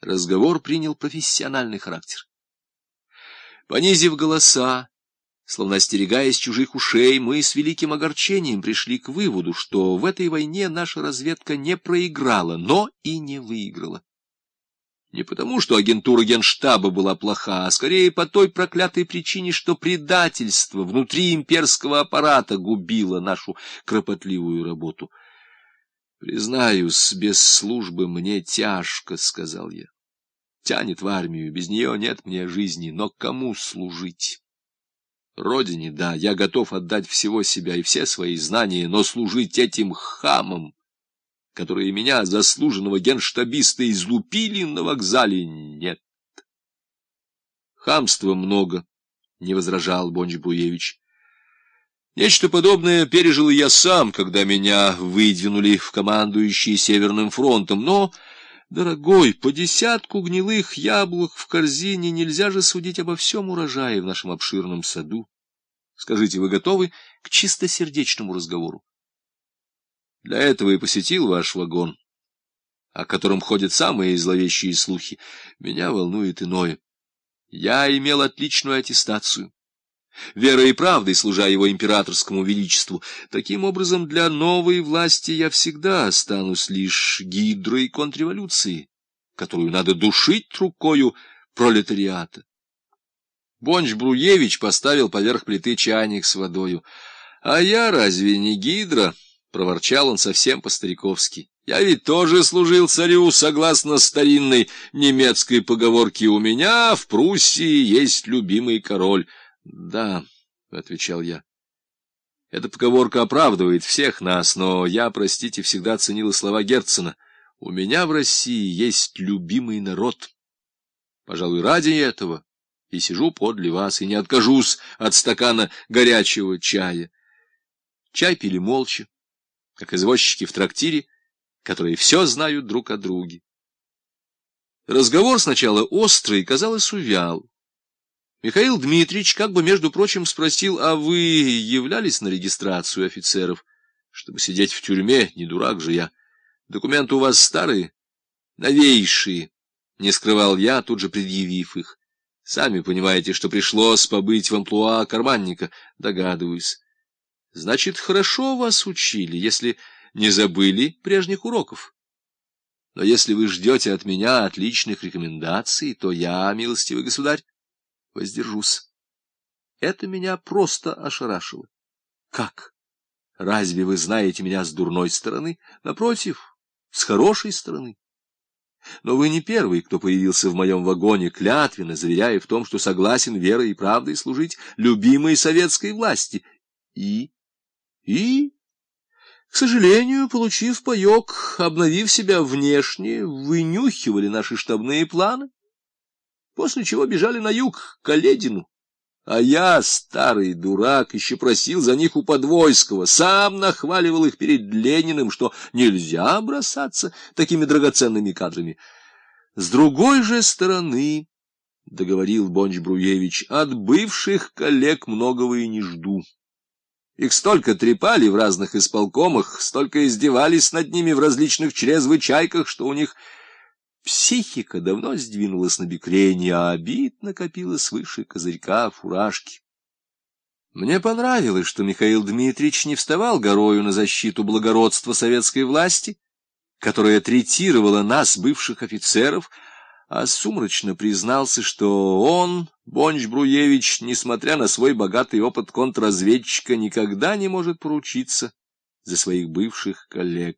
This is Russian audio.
разговор принял профессиональный характер. Понизив голоса, словно остерегаясь чужих ушей, мы с великим огорчением пришли к выводу, что в этой войне наша разведка не проиграла, но и не выиграла. Не потому, что агентура генштаба была плоха, а скорее по той проклятой причине, что предательство внутри имперского аппарата губило нашу кропотливую работу. «Признаюсь, без службы мне тяжко», — сказал я. «Тянет в армию, без нее нет мне жизни, но кому служить?» Родине, да, я готов отдать всего себя и все свои знания, но служить этим хамам которые меня, заслуженного генштабиста, излупили на вокзале, нет. Хамства много, — не возражал Бонч-Бруевич. Нечто подобное пережил я сам, когда меня выдвинули в командующие Северным фронтом, но... Дорогой, по десятку гнилых яблок в корзине нельзя же судить обо всем урожае в нашем обширном саду. Скажите, вы готовы к чистосердечному разговору? Для этого и посетил ваш вагон, о котором ходят самые зловещие слухи. Меня волнует иное. Я имел отличную аттестацию. Верой и правдой, служа его императорскому величеству, таким образом для новой власти я всегда останусь лишь гидрой контрреволюции, которую надо душить рукою пролетариата. Бонч-Бруевич поставил поверх плиты чайник с водою. А я разве не гидра? — проворчал он совсем по-стариковски. — Я ведь тоже служил царю, согласно старинной немецкой поговорке. У меня в Пруссии есть любимый король. — Да, — отвечал я. Эта поговорка оправдывает всех нас, но я, простите, всегда ценила слова Герцена. У меня в России есть любимый народ. Пожалуй, ради этого и сижу подле вас, и не откажусь от стакана горячего чая. Чай пили молча как извозчики в трактире, которые все знают друг о друге. Разговор сначала острый, казалось, увял. Михаил Дмитриевич как бы, между прочим, спросил, а вы являлись на регистрацию офицеров? Чтобы сидеть в тюрьме, не дурак же я. Документы у вас старые? Новейшие. Не скрывал я, тут же предъявив их. Сами понимаете, что пришлось побыть в амплуа карманника, догадываюсь. Значит, хорошо вас учили, если не забыли прежних уроков. Но если вы ждете от меня отличных рекомендаций, то я, милостивый государь, воздержусь. Это меня просто ошарашило. Как? Разве вы знаете меня с дурной стороны? Напротив, с хорошей стороны. Но вы не первый, кто появился в моем вагоне, клятвенно заверяя в том, что согласен верой и правдой служить любимой советской власти. И и, к сожалению, получив паек, обновив себя внешне, вынюхивали наши штабные планы, после чего бежали на юг, к Каледину. А я, старый дурак, еще просил за них у Подвойского, сам нахваливал их перед Лениным, что нельзя бросаться такими драгоценными кадрами. С другой же стороны, — договорил Бонч-Бруевич, — от бывших коллег многого и не жду. Их столько трепали в разных исполкомах, столько издевались над ними в различных чрезвычайках, что у них психика давно сдвинулась набекрень, а обид накопилось выше козырька фуражки. Мне понравилось, что Михаил Дмитриевич не вставал горою на защиту благородства советской власти, которая третировала нас, бывших офицеров, а сумрачно признался, что он, Бонч-Бруевич, несмотря на свой богатый опыт контрразведчика, никогда не может поручиться за своих бывших коллег.